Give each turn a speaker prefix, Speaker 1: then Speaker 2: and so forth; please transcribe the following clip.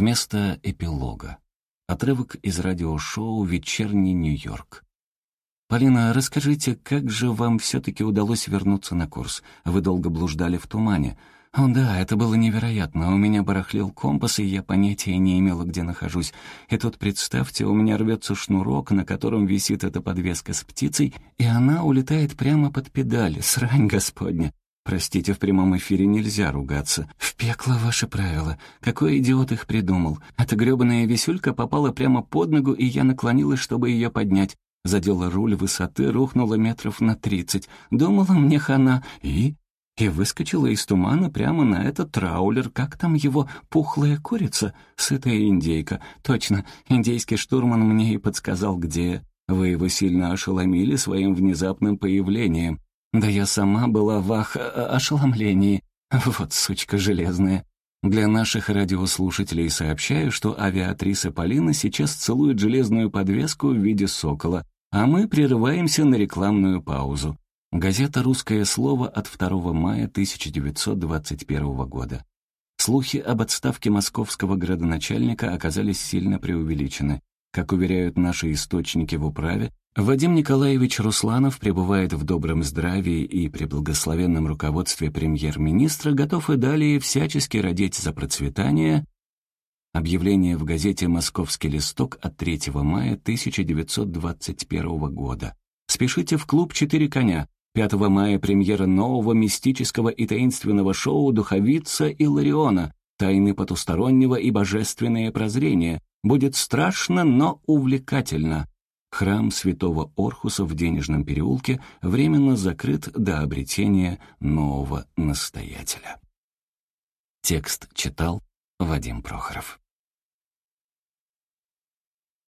Speaker 1: Вместо эпилога. Отрывок из радиошоу «Вечерний Нью-Йорк». «Полина, расскажите, как же вам все-таки удалось вернуться на курс? Вы долго блуждали в тумане. «О да, это было невероятно. У меня барахлил компас, и я понятия не имела, где нахожусь. И тут, представьте, у меня рвется шнурок, на котором висит эта подвеска с птицей, и она улетает прямо под педаль. Срань господня!» Простите, в прямом эфире нельзя ругаться. В пекло ваши правила. Какой идиот их придумал? Эта грёбаная висюлька попала прямо под ногу, и я наклонилась, чтобы ее поднять. Задела руль высоты, рухнула метров на тридцать. Думала, мне хана. И и выскочила из тумана прямо на этот траулер, как там его, пухлая курица, сытая индейка. Точно, индейский штурман мне и подсказал, где. Вы его сильно ошеломили своим внезапным появлением. Да я сама была в ах... ошеломлении. Вот сучка железная. Для наших радиослушателей сообщаю, что авиатриса Полина сейчас целует железную подвеску в виде сокола, а мы прерываемся на рекламную паузу. Газета «Русское слово» от 2 мая 1921 года. Слухи об отставке московского градоначальника оказались сильно преувеличены. Как уверяют наши источники в управе, Вадим Николаевич Русланов пребывает в добром здравии и при благословенном руководстве премьер-министра готов и далее всячески родить за процветание Объявление в газете «Московский листок» от 3 мая 1921 года. Спешите в клуб «Четыре коня». 5 мая премьера нового мистического и таинственного шоу «Духовица и Лариона. Тайны потустороннего и божественное прозрение». Будет страшно, но увлекательно. Храм святого Орхуса в Денежном переулке временно закрыт до обретения нового настоятеля. Текст читал Вадим Прохоров.